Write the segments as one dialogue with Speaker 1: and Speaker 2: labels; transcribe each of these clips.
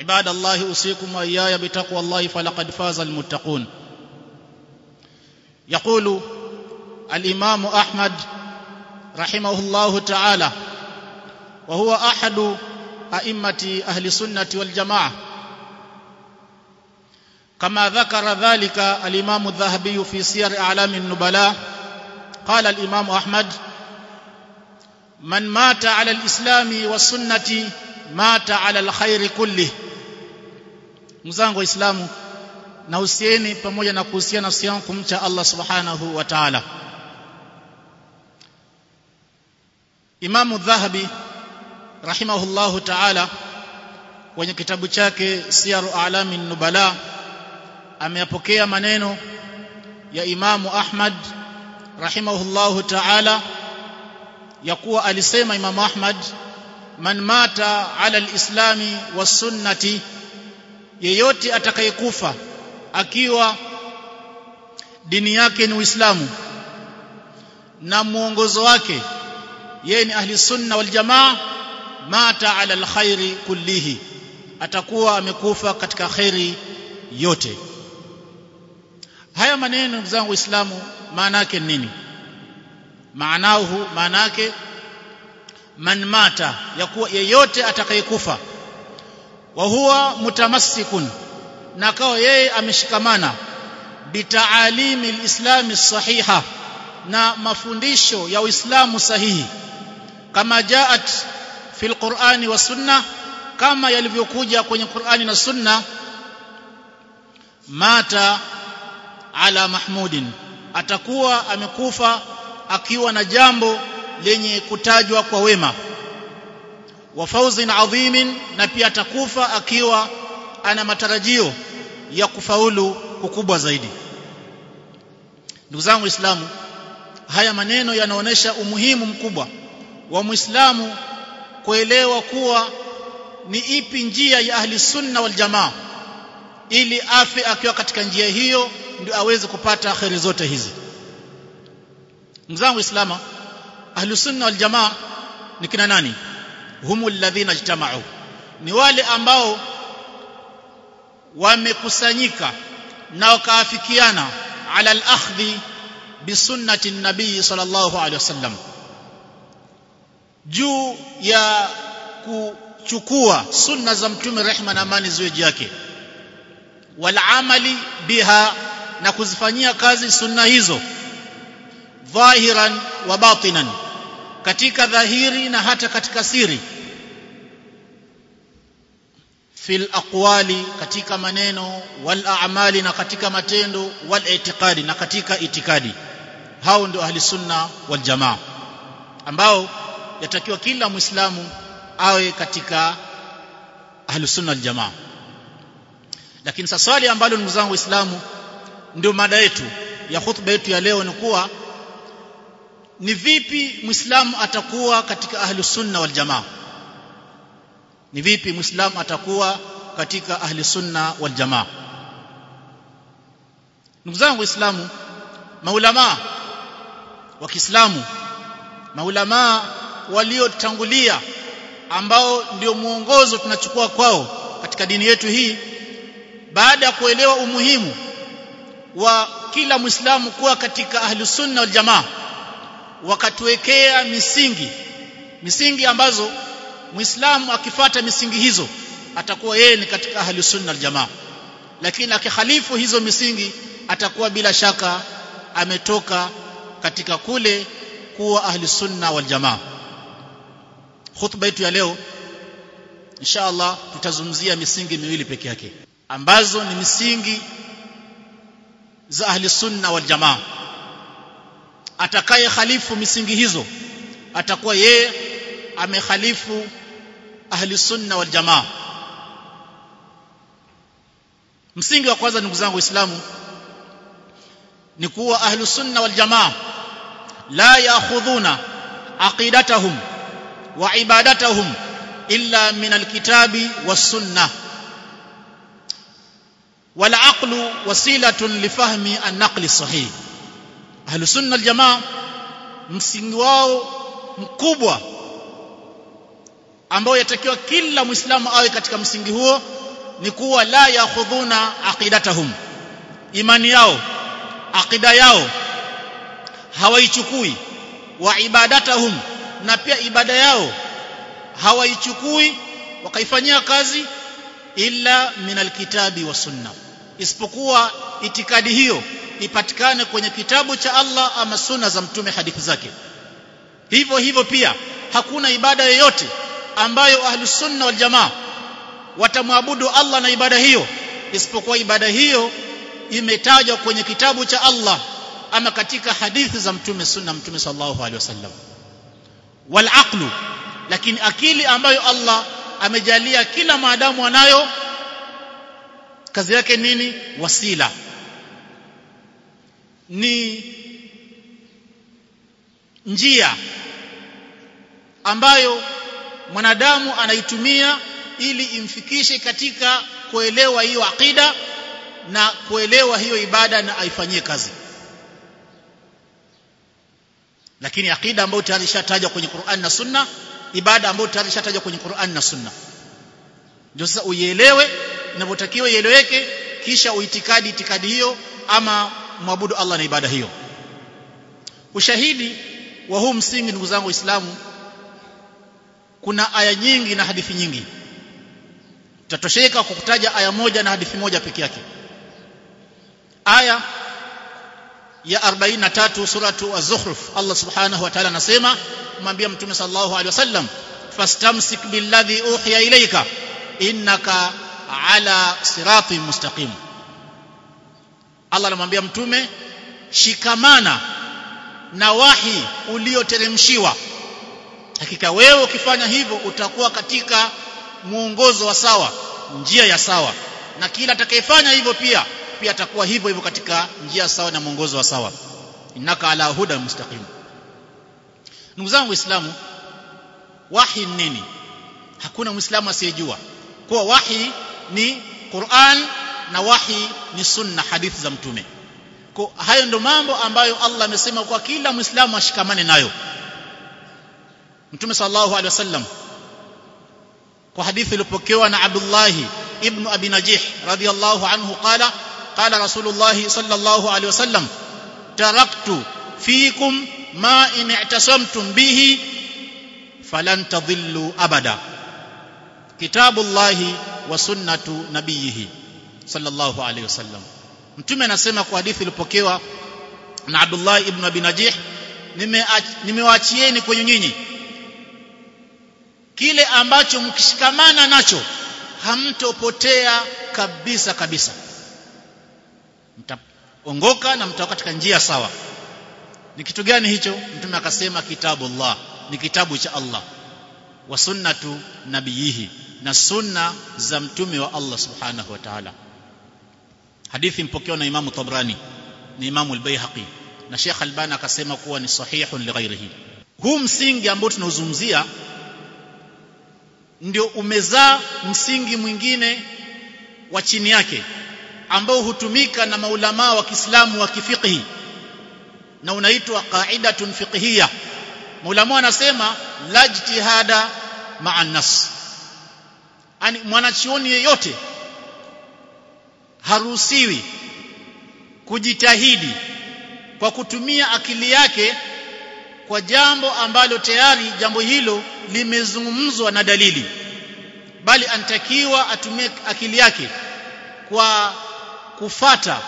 Speaker 1: عباد الله أوصيكم وإياي بتقوى الله فلقد فاز المتقون. يقول الإمام أحمد رحمه الله تعالى وهو أحد أئمة أهل السنة والجماعة. كما ذكر ذلك الإمام الذهبي في سير أعلام النبلاء قال الإمام أحمد من مات على الإسلام والسنة مات على الخير كله. Mzangu waislamu na usieni pamoja na kuhusiana nafsi yangu kumcha Allah subhanahu wa ta'ala. Imamu Dhahabi rahimahullahu ta'ala kwenye kitabu chake Siyaru A'lami Nubala ameyapokea maneno ya Imamu Ahmad rahimahullahu ta'ala ya kuwa alisema Imamu Ahmad man mata ala alislami wasunnati yeyote atakayekufa akiwa dini yake ni Uislamu na mwongozo wake yeye ni ahli sunna wal jamaa mata ala alkhairi kullihi atakuwa amekufa katika khairi yote. Haya maneno ndugu zangu waislamu maana yake nini? Maanahu maana yake man mata ya kuwa yeyote atakayekufa wa huwa mutamassikun. Na kao yeye ameshikamana. Bitaalimi alislami sahiha na mafundisho ya Uislamu sahihi. Kama jaat fil Qur'ani wa sunna. Kama yalivyokuja kwenye Qur'ani na sunna. Mata ala mahmudin. Atakuwa amekufa akiwa na jambo lenye kutajwa kwa wema wa fawzin adhimin na pia atakufa akiwa ana matarajio ya kufaulu kukubwa zaidi. Ndugu zangu waislamu haya maneno yanaonesha umuhimu mkubwa wa muislamu kuelewa kuwa ni ipi njia ya ahli sunna wal jamaa ili afe akiwa katika njia hiyo ndio aweze kupata kheri zote hizi. Ndugu zangu waislamu ahli sunna wal jamaa ni kina nani humul ladhina ijtama'u. Ni wale ambao wamekusanyika na wakaafikiana ala al-akhdhi bi sunnati nabii sallallahu alaihi wasallam juu ya kuchukua sunna za mtume rehma na amani ziwe juu yake. Wal biha na kuzifanyia kazi sunna hizo dhahiran wa batinan katika dhahiri na hata katika siri. Fil aqwali katika maneno wal a'mali na katika matendo wal i'tiqadi na katika itikadi. Hao ndio ahli sunna wal jamaa ambao yatakiwa kila muislamu awe katika ahli sunna wal jamaa. Lakini sasa swali ambalo ndugu zangu waislamu ndio mada yetu ya khutba yetu ya leo ni kuwa ni vipi muislamu atakuwa katika ahlu sunna wal jamaa? Ni vipi muislamu atakuwa katika ahli sunna wal jamaa? Ndugu zangu waislamu maulama wa Kiislamu maulama waliotangulia ambao ndio muongozo tunachukua kwao katika dini yetu hii baada ya kuelewa umuhimu wa kila muislamu kuwa katika ahli sunna wal jamaa wakatuwekea misingi misingi ambazo muislamu akifata misingi hizo atakuwa yeye ni katika ahli sunna aljamaa lakini akihalifu hizo misingi atakuwa bila shaka ametoka katika kule kuwa ahli sunna wal jamaa khutba yetu ya leo insha Allah tutazungumzia misingi miwili peke yake ambazo ni misingi za ahli sunna wal jamaa atakaye khalifu misingi hizo atakuwa yeye amekhalifu ahli sunna wal jamaa. Msingi wa kwanza ndugu zangu waislamu ni kuwa ahli sunna wal jamaa la ya'khudhuna aqidatahum wa ibadatahum illa min alkitabi was sunnah wal aqlu wasilatun lifahmi an-naqli sahih ahlu sunna wal jamaa msingi wao mkubwa ambao yatakiwa kila muislamu awe katika msingi huo ni kuwa la ya'khudhuna aqidatahum. Imani yao aqida yao hawaichukui wa ibadatahum na pia ibada yao hawaichukui wakaifanyia kazi illa min alkitabi wa sunna. Isipokuwa itikadi hiyo ipatikane kwenye kitabu cha Allah ama sunna za mtume hadithi zake. Hivyo hivyo pia hakuna ibada yoyote ambayo ahlusunna wal jamaa watamwabudu Allah na ibada hiyo isipokuwa ibada hiyo imetajwa kwenye kitabu cha Allah ama katika hadithi za mtume sunna mtume sallallahu alaihi wasallam. Wal aqlu lakini akili ambayo Allah amejalia kila maadamu anayo kazi yake nini? Wasila ni njia ambayo mwanadamu anaitumia ili imfikishe katika kuelewa hiyo akida na kuelewa hiyo ibada na aifanyie kazi. Lakini akida ambayo tayari ishatajwa kwenye Qur'an na Sunna ibada ambayo tayari ishatajwa kwenye Qur'an na Sunna. Ndio sasa uielewe inavyotakiwa ieleweke kisha uitikadi itikadi hiyo ama mwabudu Allah na ibada hiyo. Ushahidi wa huu msingi ndugu zangu waislamu kuna aya nyingi na hadithi nyingi. Tutatosheka kwa kutaja aya moja na hadithi moja peke yake. Aya ya 43 suratu az-zukhruf Allah subhanahu wa ta'ala anasema kumwambia mtume sallallahu alaihi wasallam fastamsik billadhi uhiya ilayka innaka ala siratin mustaqim Allah anamwambia mtume shikamana na wahi ulioteremshiwa. Hakika wewe ukifanya hivyo utakuwa katika muongozo wa sawa njia ya sawa. Na kila atakayefanya hivyo pia pia atakuwa hivyo hivyo katika njia sawa na mwongozo wa sawa. Innaka ala huda mustaqim. Ndugu zangu waislamu wahi ni nini? Hakuna muislamu asiyejua kuwa wahi ni Qur'an na wahi ni sunna hadithi za mtume. Kwa hayo ndo mambo ambayo Allah amesema kwa kila muislamu ashikamane nayo. Mtume sallallahu alaihi wasallam kwa hadithi iliyopokewa na Abdullah ibn Abi Najih radiyallahu anhu qala qala Rasulullah sallallahu alaihi wasallam taraktu fikum ma in i'tasamtum bihi falan tadhillu abada. Kitabullahi wa sunnatu nabiyhi sallallahu alaihi wasallam mtume anasema kwa hadithi iliyopokewa na Abdullah ibn Abi Najih nimewaachieni kwenye nyinyi. Kile ambacho mkishikamana nacho hamtopotea kabisa kabisa. Mtaongoka na mtakuwa katika njia sawa. Ni kitu gani hicho? Mtume akasema kitabullah ni kitabu cha Allah wa sunnatu nabiyihi na sunna za mtume wa Allah subhanahu wa ta'ala hadithi mpokewa na Imamu Tabrani ni Imamu al-Baihaqi. Na Sheikh Albani akasema kuwa ni sahihun li ghairihi. Huu msingi ambao tunauzungumzia ndio umezaa msingi mwingine wa chini yake ambao hutumika na maulama wa Kiislamu wa kifiqhi na unaitwa qaidatun fiqhiyya. Maulama anasema la ijtihada ma'a nas ani mwanachuoni yeyote haruhusiwi kujitahidi kwa kutumia akili yake kwa jambo ambalo tayari jambo hilo limezungumzwa na dalili. Bali anatakiwa atumie akili yake kwa kufata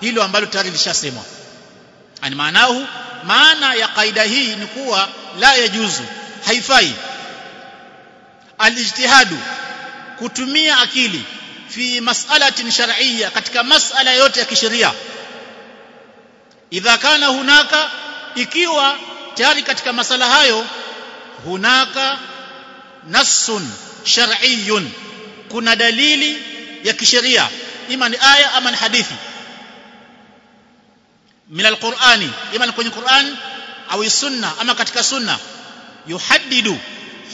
Speaker 1: hilo ambalo tayari lishasemwa. Ani maanahu? Maana ya kaida hii ni kuwa la yajuzu haifai. Alijtihadu kutumia akili fi mas'alatin shar'iyya katika mas'ala yote ya kisheria. Idha kana hunaka ikiwa tayari katika masala hayo hunaka nassun shar'iyyun kuna dalili ya kisheria ima ni aya ama ni hadithi. Min alqur'ani ima ni kwenye Qur'an au sunna ama katika sunna yuhaddidu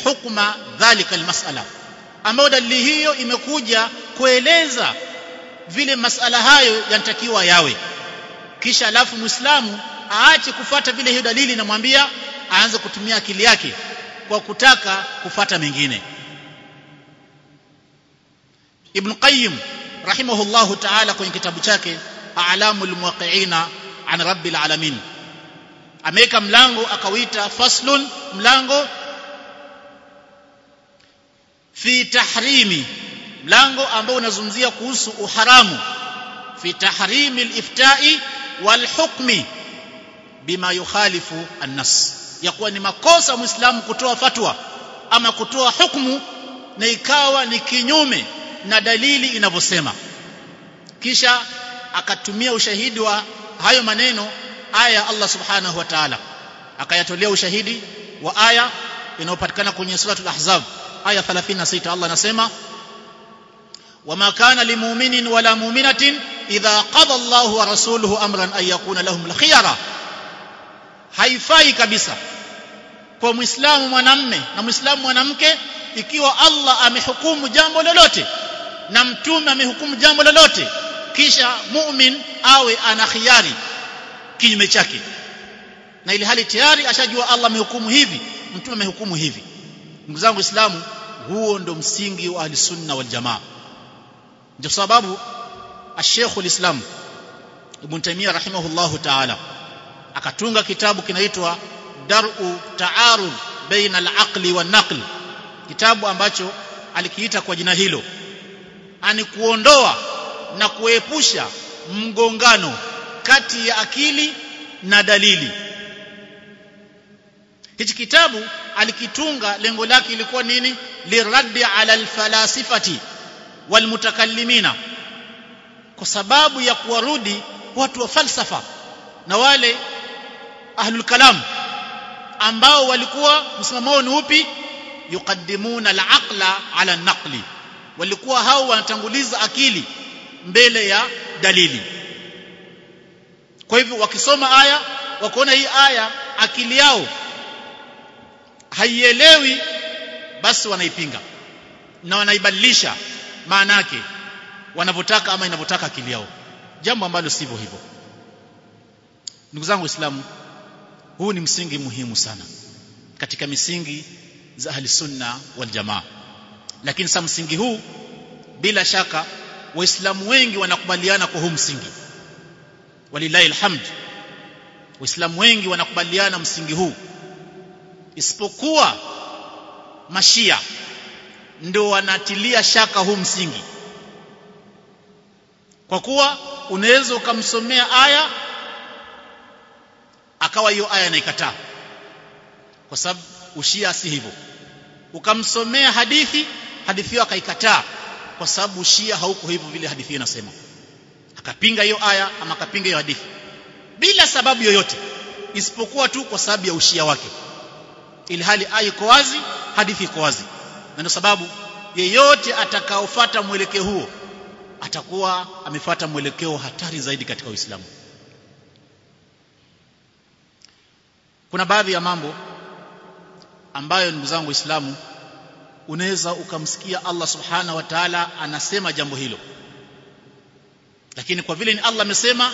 Speaker 1: hukma dhalika almas'ala. Ambayo dalili hiyo imekuja kueleza vile masala hayo yanatakiwa yawe. Kisha alafu muislamu aache kufata vile hiyo dalili namwambia aanze kutumia akili yake kwa kutaka kufata mengine. Ibn Qayyim rahimahullahu ta'ala kwenye kitabu chake A'lamul Muwaqqi'ina an Rabbil Alamin ameweka mlango akawita faslun mlango fi tahrimi mlango ambao unazungumzia kuhusu uharamu. Fi tahrimi al-ifta'i wal hukmi bima yukhalifu an ya kuwa ni makosa muislamu kutoa fatwa ama kutoa hukmu na ikawa ni kinyume na dalili inavyosema. Kisha akatumia ushahidi wa hayo maneno aya ya Allah subhanahu wa ta'ala. Akayatolea ushahidi wa aya inayopatikana kwenye suratul ahzab aya 36 Allah anasema wama kana limu'minin wala mu'minatin idha qada Allahu wa rasuluhu amran an yakuna lahum al-khiyara haifai kabisa kwa muislamu mwanamme na muislamu mwanamke ikiwa Allah amehukumu jambo lolote na mtume amehukumu jambo lolote kisha mu'min awe ana khiari kinyume chake. Na ili hali tayari ashajua Allah amehukumu hivi mtume amehukumu hivi. Ndugu zangu waislamu huo ndo msingi wa ahlisunna wal jamaa ndio sababu ash-Sheikh al-Islam Ibn Taymiyyah rahimahullahu ta'ala akatunga kitabu kinaitwa Dar'u Ta'arud baina al-aqli wa naql. Kitabu ambacho alikiita kwa jina hilo. Ani kuondoa na kuepusha mgongano kati ya akili na dalili. Hichi kitabu alikitunga lengo lake ilikuwa nini? Liraddi ala alfalasifati walmutakallimina kwa sababu ya kuwarudi watu wa falsafa na wale ahlul kalam ambao walikuwa msimamo wao ni upi? Yuqaddimuna al-aqla ala an-naqli walikuwa hao wanatanguliza akili mbele ya dalili. Kwa hivyo wakisoma aya wakaona hii aya akili yao haielewi basi wanaipinga na wanaibadilisha maana yake wanavyotaka ama inavyotaka akili yao. Jambo ambalo sivyo hivyo. Ndugu zangu waislamu huu ni msingi muhimu sana katika misingi za ahli sunna wal jamaa. Lakini sa msingi huu bila shaka waislamu wengi wanakubaliana kwa huu msingi. Walilahi alhamd. Waislamu wengi wanakubaliana msingi huu. Isipokuwa mashia ndio wanatilia shaka huu msingi. Kwa kuwa unaweza ukamsomea aya akawa hiyo aya naikataa. Kwa sababu ushia si hivyo. Ukamsomea hadithi hadithi hiyo akaikataa kwa sababu ushia hauko hivyo vile hadithi inasema. Akapinga hiyo aya ama akapinga hiyo hadithi. Bila sababu yoyote. Isipokuwa tu kwa sababu ya ushia wake. Ili hali aya iko wazi hadithi iko wazi ndio sababu yeyote atakaofuata mwelekeo huo atakuwa amefuata mwelekeo hatari zaidi katika Uislamu. Kuna baadhi ya mambo ambayo ndugu zangu waislamu unaweza ukamsikia Allah subhana wa ta'ala anasema jambo hilo. Lakini kwa vile ni Allah amesema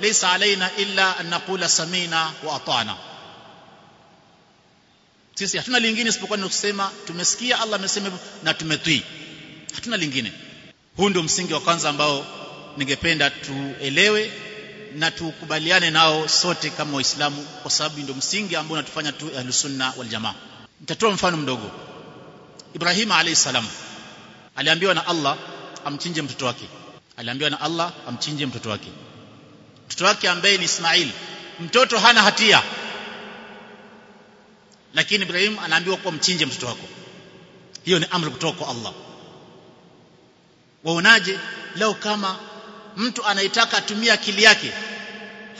Speaker 1: laysa alaina illa an naqula samina wa ata'na sisi hatuna lingine isipokuwa ni kusema tumesikia Allah amesema na tumetii hatuna lingine. Huu ndio msingi wa kwanza ambao ningependa tuelewe na tukubaliane nao sote kama waislamu kwa sababu ndio msingi ambao unatufanya tu ahlusunna wal jamaa. Nitatoa mfano mdogo. Ibrahim alayhi salam aliambiwa na Allah amchinje mtoto wake. Aliambiwa na Allah amchinje mtoto wake. Mtoto wake ambaye ni Ismail mtoto hana hatia lakini Ibrahim anaambiwa kuwa mchinje mtoto wako. Hiyo ni amri kutoka kwa Allah. Waonaje? Leo kama mtu anaitaka atumie akili yake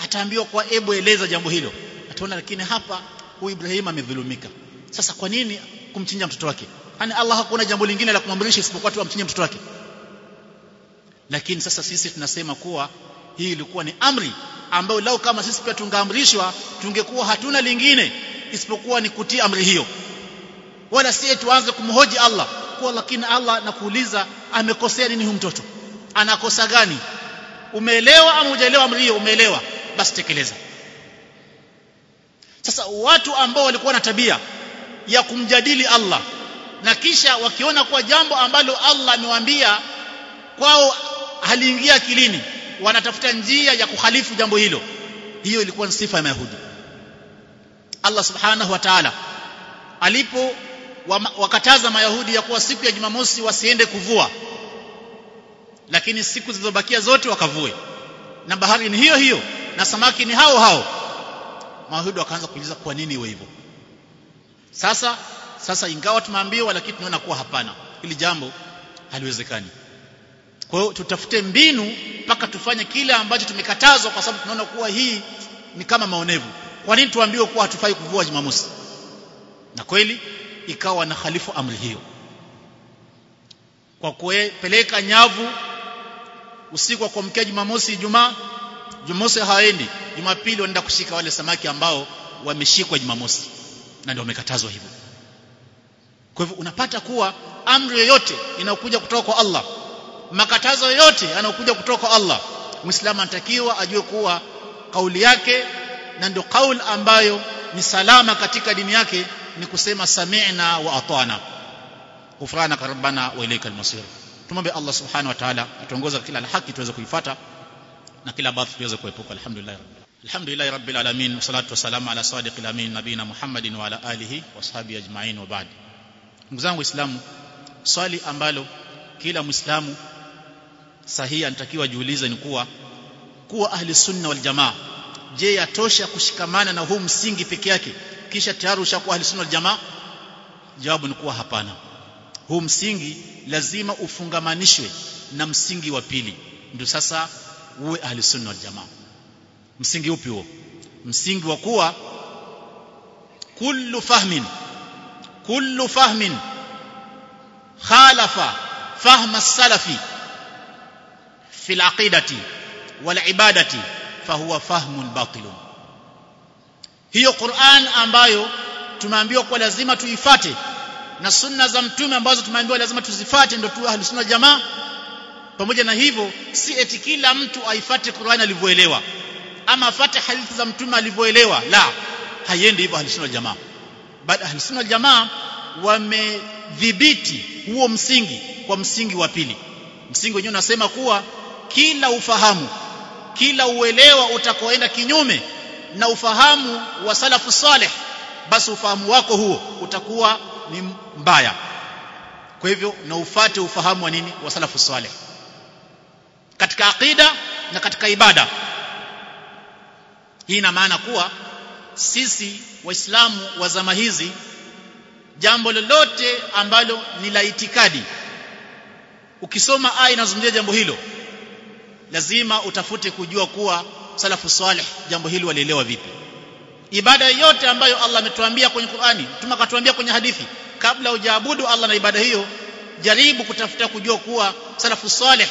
Speaker 1: ataambiwa kwa ebu eleza jambo hilo. Ataona lakini hapa huyu Ibrahim amedhulumika. Sasa kwa nini kumchinja mtoto wake? Yani Allah hakuna jambo lingine la kumamrisha isipokuwa tu amchinje mtoto wake. Lakini sasa sisi tunasema kuwa hii ilikuwa ni amri ambayo lao kama sisi pia tungeamrishwa tungekuwa hatuna lingine isipokuwa ni kutii amri hiyo. Wala si tuanze kumhoji Allah. Kwa lakini Allah nakuuliza amekosea nini huyu mtoto? Anakosa gani? Umeelewa ama hujaelewa amri hiyo? Umeelewa? Basi tekeleza. Sasa watu ambao walikuwa na tabia ya kumjadili Allah na kisha wakiona kuwa jambo ambalo Allah amewaambia kwao haliingia akilini wanatafuta njia ya kuhalifu jambo hilo. Hiyo ilikuwa ni sifa ya Mayahudi Allah subhanahu wa ta'ala. Alipo wakataza Mayahudi ya kuwa siku ya Jumamosi wasiende kuvua. Lakini siku zilizobakia zote wakavue. Na bahari ni hiyo hiyo na samaki ni hao hao. Mayahudi wakaanza kuuliza kwa nini iwe hivyo? Sasa sasa ingawa tumeambiwa lakini tunaona kuwa hapana. Hili jambo haliwezekani. Kwa hiyo tutafute mbinu mpaka tufanye kile ambacho tumekatazwa kwa sababu tunaona kuwa hii ni kama maonevu kwa nini tuambiwe kuwa hatufai kuvua Jumamosi? Na kweli ikawa na khalifu amri hiyo. Kwa kupeleka nyavu usiku wa kuamkia Jumamosi Ijumaa Jumamosi haendi Jumapili wanaenda kushika wale samaki ambao wameshikwa Jumamosi na ndio wamekatazwa hivyo. Kwa hivyo unapata kuwa amri yoyote inayokuja kutoka kwa Allah makatazo yoyote yanayokuja kutoka kwa Allah Muislamu anatakiwa ajue kuwa kauli yake na ndio kauli ambayo ni salama katika dini yake ni kusema sami'na wa ata'na. Ghufranaka rabbana wa ilaika almasir. Tumombe Allah subhanahu wa ta'ala atuongoze kila la haki tuweze kuifuata na kila baadhi tuweze kuepuka. Alhamdulillah alhamdulillah rabbil alamin. Wassalatu wassalamu ala sadiqil amin nabina muhammadin wa ala alihi washabihi ajma'in wa ba'd. Ndugu zangu waislamu swali ambalo kila muislamu sahihi anatakiwa jiulize ni kuwa kuwa ahli sunna wal jamaa je yatosha kushikamana na huu msingi peke yake? Kisha tayari ushakuwa ahli sunna jamaa? Jawabu ni kuwa hapana. Huu msingi lazima ufungamanishwe na msingi wa pili. Ndio sasa uwe ahli sunna jamaa. Msingi upi huo? Msingi wa kuwa kullu fahmin kullu fahmin khalafa fahma salafi fi aqidati wal ibadati fahuwa fahmun batilun. Hiyo Qur'an ambayo tumeambiwa kwa lazima tuifate na sunna za mtume ambazo tumeambiwa lazima tuzifate ndio tu ahli sunna jamaa. Pamoja na hivyo si eti kila mtu aifate Qur'an alivyoelewa. Ama afate hadithi za mtume alivyoelewa. La haiendi hivyo ahli sunna jamaa. Bali ahli sunna jamaa wamedhibiti huo msingi kwa msingi wa pili. Msingi wenyewe unasema kuwa kila ufahamu kila uelewa utakoenda kinyume na ufahamu wa salafu saleh basi ufahamu wako huo utakuwa ni mbaya. Kwa hivyo na ufate ufahamu wa nini? Wa salafu saleh katika aqida na katika ibada. Hii ina maana kuwa sisi waislamu wa zama hizi jambo lolote ambalo ni la itikadi. Ukisoma aya inazungumzia jambo hilo lazima utafute kujua kuwa salafu salih jambo hili walielewa vipi. Ibada yote ambayo Allah ametuambia kwenye Qur'ani tuma katuambia kwenye hadithi kabla hujaabudu Allah na ibada hiyo jaribu kutafuta kujua kuwa salafu salih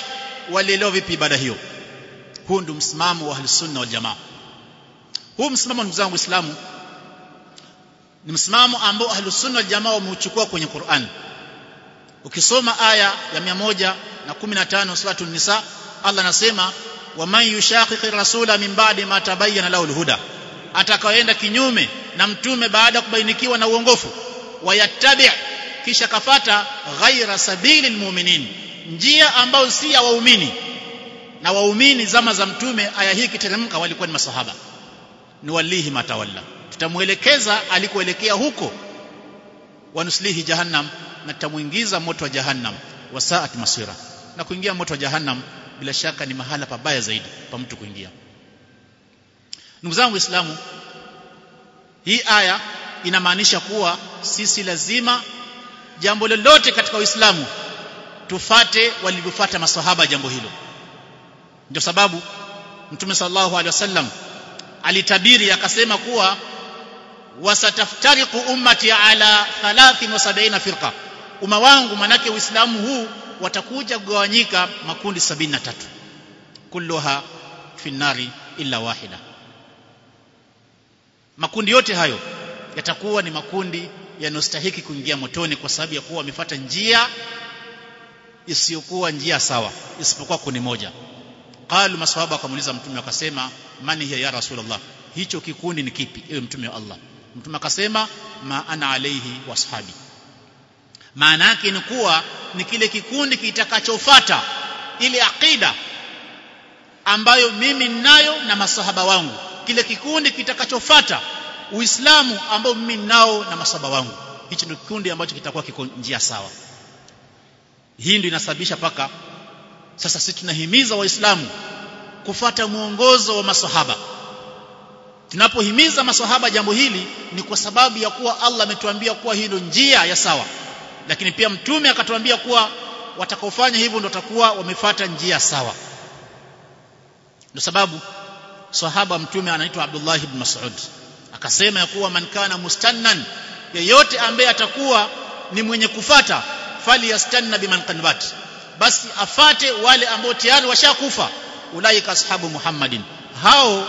Speaker 1: walielewa vipi ibada hiyo. Huu ndio msimamo wa ahlusunna wal jamaa. Huu msimamo ndugu zangu waislamu ni msimamo ambao ahlusunna wal jamaa wameuchukua kwenye qurani ukisoma aya ya 115 suratul nisa Allah anasema waman yushaqiqi rasula min ba'di ma tabayyana lahu alhuda atakaoenda kinyume na mtume baada ya kubainikiwa na uongofu. Wayattabi kisha kafata ghaira sabili almu'minin njia ambayo si ya waumini. Na waumini zama za mtume aya hii kiteremka walikuwa ni masahaba. Ni walihi matawalla tutamuelekeza alikoelekea huko. Wanuslihi jahannam na tutamuingiza moto wa jahannam. Wasaat masira. Na kuingia moto wa jahannam bila shaka ni mahala pabaya zaidi pa mtu kuingia. Ndugu zangu waislamu hii aya inamaanisha kuwa sisi lazima jambo lolote katika uislamu tufate walivyofuata maswahaba jambo hilo. Ndio sababu mtume sallallahu alaihi wasallam alitabiri akasema kuwa wasataftariqu ummati ala 73 firqa. Umma wangu manake uislamu huu watakuja kugawanyika makundi 73 kulluha fi nari illa wahida. Makundi yote hayo yatakuwa ni makundi yanostahiki kuingia motoni kwa sababu ya kuwa wamefuata njia isiyokuwa njia sawa isipokuwa kundi moja. Qalu maswahaba akamuuliza mtume akasema mani hiya ya rasulullah? Hicho kikundi ni kipi? Ewe mtume wa Allah. Mtume akasema ma ana alaihi washabi maana yake ni kuwa ni kile kikundi kitakachofuata ile aqida ambayo mimi ninayo na masahaba wangu. Kile kikundi kitakachofuata uislamu ambao mimi ninao na masahaba wangu. Hicho ndio kikundi ambacho kitakuwa kiko njia sawa. Hii ndio inasababisha paka sasa sisi tunahimiza waislamu kufata mwongozo wa masahaba. Tunapohimiza masahaba jambo hili ni kwa sababu ya kuwa Allah ametuambia kuwa hilo njia ya sawa lakini pia mtume akatuambia kuwa watakaofanya hivyo ndio watakuwa wamefuata njia sawa. Ndio sababu sahaba mtume anaitwa Abdullah ibn Mas'ud. Akasema ya kuwa man kana mustannan yeyote ambaye atakuwa ni mwenye kufata fali yastanna biman qanbat basi afate wale ambao tayari washakufa. Ulaika ashabu Muhammadin. Hao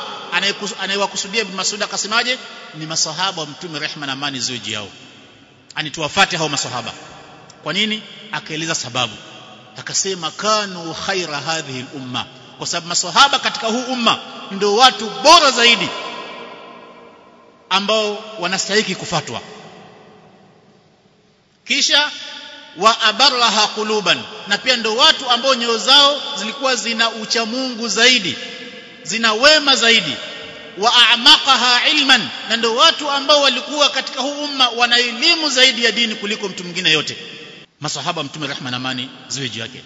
Speaker 1: anayewakusudia ibn Mas'ud akasemaje? Ni masahaba wa mtume rehma na amani ziwe juu yao ani tuwafate hao masahaba kwa nini? Akaeleza sababu. Akasema kanu khaira hadhihi al-umma. Kwa sababu masahaba katika huu umma ndio watu bora zaidi ambao wanastahili kufatwa. Kisha wa abarraha quluban na pia ndio watu ambao nyoyo zao zilikuwa zina ucha Mungu zaidi zina wema zaidi wa a'maqaha ilman na ndio watu ambao walikuwa katika huu umma wana elimu zaidi ya dini kuliko mtu mwingine yote. Masahaba mtume rehma na amani ziwe juu yake.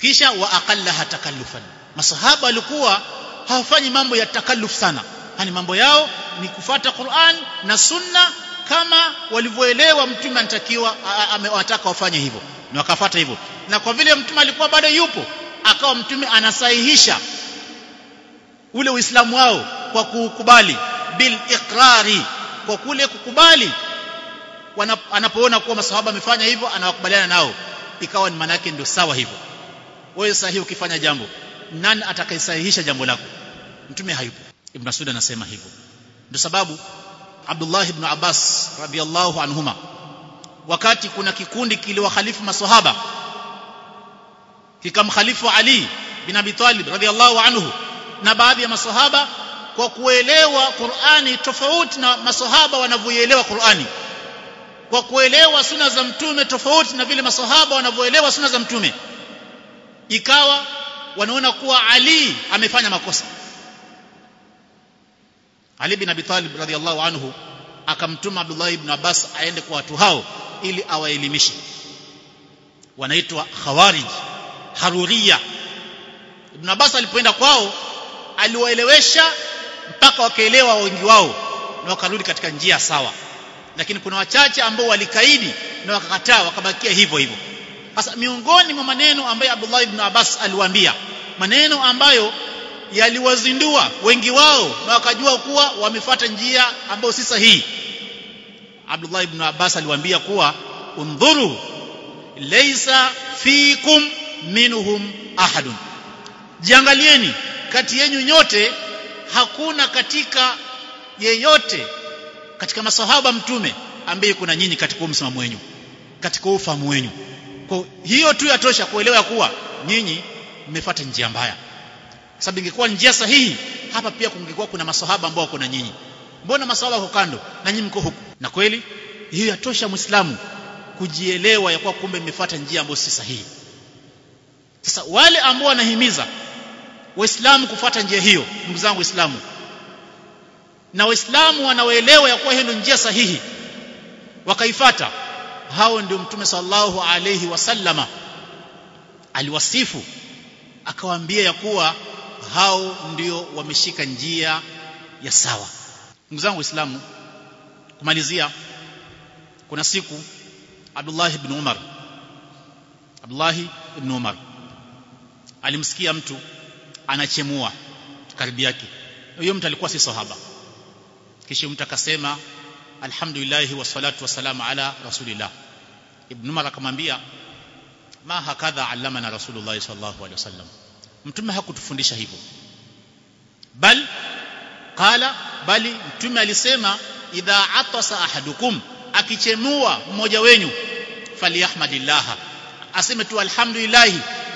Speaker 1: Kisha wa aqallaha takallufan. Masahaba walikuwa hawafanyi mambo ya takalluf sana. Yani mambo yao ni kufata Qur'an na sunna kama walivyoelewa mtume anatakiwa amewataka wafanye hivyo. Na wakafata hivyo. Na kwa vile mtume alikuwa bado yupo akawa mtume anasahihisha ule uislamu wao kwa kukubali bil iqrari kwa kule kukubali. Anapoona kuwa masahaba amefanya hivyo anawakubaliana nao. Ikawa ni maana yake ndio sawa hivyo. Wewe sahihi ukifanya jambo nani atakayesahihisha jambo lako? Mtume hayupo. Ibn Mas'ud anasema hivyo. Ndio sababu Abdullah ibn Abbas radiyallahu anhuma wakati kuna kikundi kiliwakhalifu masahaba kikamkhalifu Ali bin Abi Talib radiyallahu anhu na baadhi ya masahaba kwa kuelewa Qur'ani tofauti na maswahaba wanavyoelewa Qur'ani. Kwa kuelewa suna za mtume tofauti na vile maswahaba wanavyoelewa suna za mtume. Ikawa wanaona kuwa Ali amefanya makosa. Ali bin Abi Talib radhiallahu anhu akamtuma Abdullah ibn Abbas aende kwa watu hao ili awaelimishe. Wanaitwa Khawarij Haruriya. Ibn Abbas alipoenda kwao aliwaelewesha mpaka wakaelewa wengi wao na wakarudi katika njia sawa. Lakini kuna wachache ambao walikaidi na wakakataa wakabakia hivyo hivyo. Sasa miongoni mwa maneno ambayo Abdullah ibn Abbas aliwaambia maneno ambayo yaliwazindua wengi wao na wakajua kuwa wamefuata njia ambayo si sahihi. Abdullah ibn Abbas aliwaambia kuwa undhuru laysa fikum minhum ahadun. Jiangalieni kati yenu nyote hakuna katika yeyote katika masahaba mtume ambaye kuna nyinyi katika msimamo wenu katika ufahamu wenu. Kwa hiyo tu yatosha kuelewa kuwa nyinyi mmefuata njia mbaya. Sababu ingekuwa njia sahihi hapa pia kungekuwa kuna masahaba ambao wako na nyinyi. Mbona masahaba wako kando na nyinyi mko huku? Na kweli hiyo yatosha muislamu kujielewa ya kuwa kumbe mmefuata njia ambayo si sahihi. Sasa wale ambao wanahimiza waislamu kufuata njia hiyo ndugu zangu waislamu. Na waislamu wanaoelewa ya kuwa hiyo njia sahihi wakaifata hao ndio mtume sallallahu alayhi wasallama. Aliwasifu akawaambia ya kuwa hao ndio wameshika njia ya sawa. Ndugu zangu waislamu kumalizia kuna siku Abdullah ibn Umar Abdullah ibn Umar alimsikia mtu anachemua karibu yake. Huyo mtu alikuwa si sahaba. Kisha mtu akasema alhamdulillah wassalatu wassalamu ala rasulillah. Ibn Umar akamwambia ma hakadha allamana rasulullah sallallahu alaihi wasallam mtume hakutufundisha hivyo. Bal qala bali mtume alisema idha atasa ahadukum akichemua mmoja wenyu falyahmadillah aseme tu alhamdulillah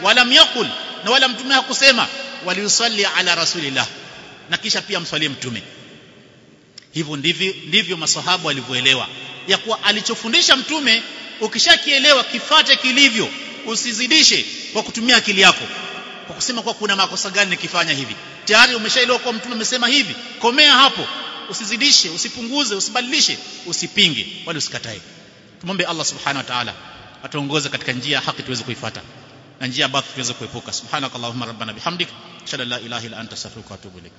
Speaker 1: wala yaqul na wala mtume hakusema waliusalli ala rasulillah na kisha pia mswalie mtume. Hivyo ndivyo ndivyo masahabu walivyoelewa ya kuwa alichofundisha mtume ukishakielewa kifate kilivyo usizidishe kwa kutumia akili yako. Kwa kusema kwa kuna makosa gani nikifanya hivi? Tayari umeshaelewa kwa mtume amesema hivi. Komea hapo. Usizidishe usipunguze usibadilishe usipinge wala usikatae. Tumombe Allah subhanahu wa ta'ala atuongoze katika njia ya haki tuweze kuifuata na njia ambayo tuweze kuepuka subhanakallahumma rabbana bihamdik shalla la ilaha illa anta astaghfiruka wa atubu ilaik